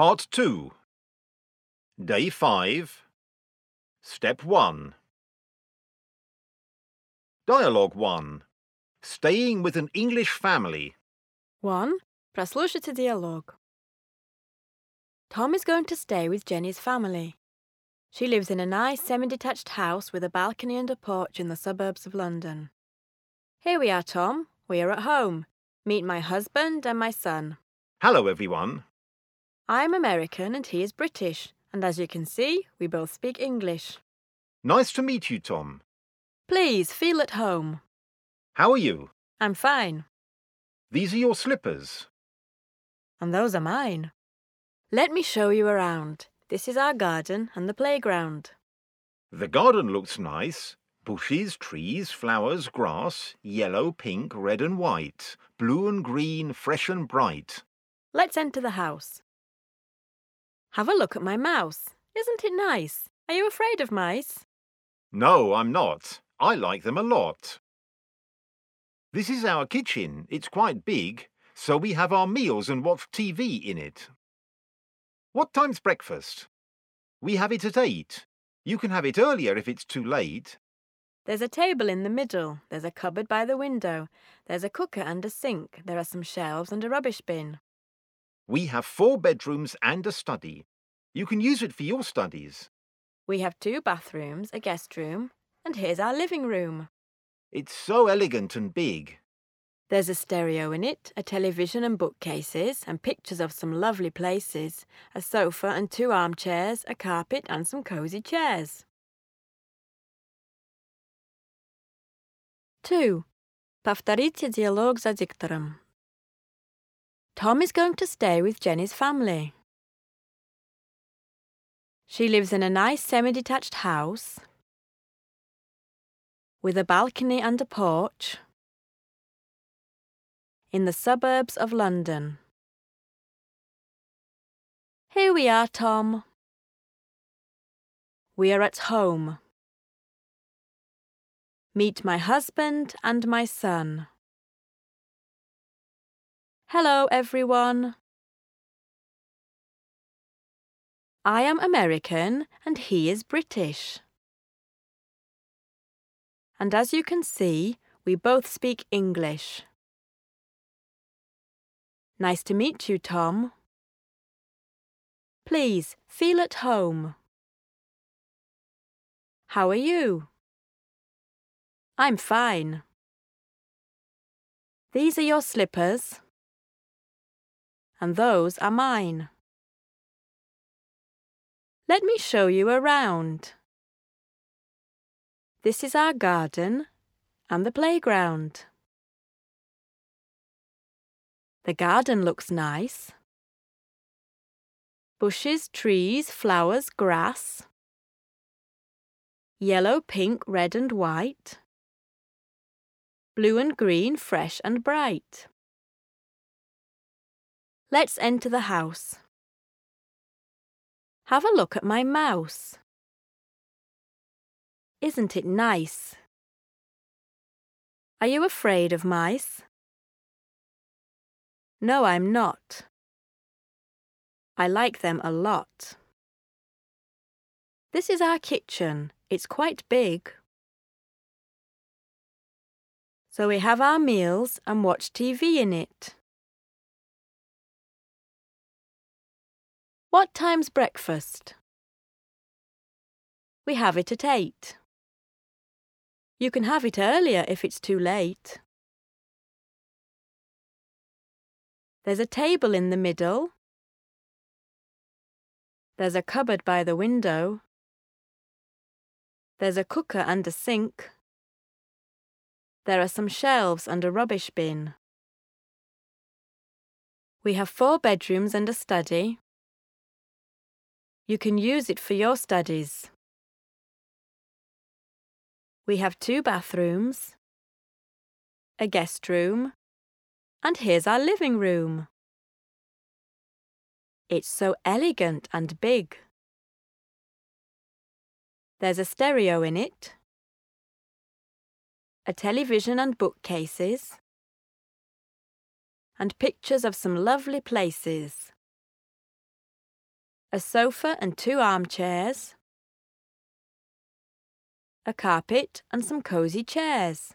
Part 2 Day 5 Step 1 Dialogue 1 Staying with an English family. 1. Прослушайте диалог. Tom is going to stay with Jenny's family. She lives in a nice semi detached house with a balcony and a porch in the suburbs of London. Here we are, Tom. We are at home. Meet my husband and my son. Hello, everyone. I'm American and he is British, and as you can see, we both speak English. Nice to meet you, Tom. Please feel at home. How are you? I'm fine, These are your slippers. and those are mine. Let me show you around. This is our garden and the playground. The garden looks nice. Bushes, trees, flowers, grass, yellow, pink, red and white, blue and green, fresh and bright. Let's enter the house. Have a look at my mouse. Isn't it nice? Are you afraid of mice? No, I'm not. I like them a lot. This is our kitchen. It's quite big, so we have our meals and watch TV in it. What time's breakfast? We have it at eight. You can have it earlier if it's too late. There's a table in the middle. There's a cupboard by the window. There's a cooker and a sink. There are some shelves and a rubbish bin. We have four bedrooms and a study. You can use it for your studies. We have two bathrooms, a guest room, and here's our living room. It's so elegant and big. There's a stereo in it, a television and bookcases, and pictures of some lovely places, a sofa and two armchairs, a carpet and some cosy chairs. 2. Повторите диалог за диктором. Tom is going to stay with Jenny's family. She lives in a nice semi detached house with a balcony and a porch in the suburbs of London. Here we are, Tom. We are at home. Meet my husband and my son. Hello, everyone. I am American and he is British. And as you can see, we both speak English. Nice to meet you, Tom. Please feel at home. How are you? I'm fine. These are your slippers, and those are mine. Let me show you around. This is our garden and the playground. The garden looks nice. Bushes, trees, flowers, grass. Yellow, pink, red, and white. Blue and green, fresh and bright. Let's enter the house. Have a look at my mouse. Isn't it nice? Are you afraid of mice? No, I'm not. I like them a lot. This is our kitchen. It's quite big. So we have our meals and watch TV in it. What time's breakfast? We have it at eight. You can have it earlier if it's too late. There's a table in the middle. There's a cupboard by the window. There's a cooker and a sink. There are some shelves and a rubbish bin. We have four bedrooms and a study. You can use it for your studies. We have two bathrooms, a guest room, and here's our living room. It's so elegant and big. There's a stereo in it, a television and bookcases, and pictures of some lovely places. A sofa and two armchairs, a carpet and some cosy chairs.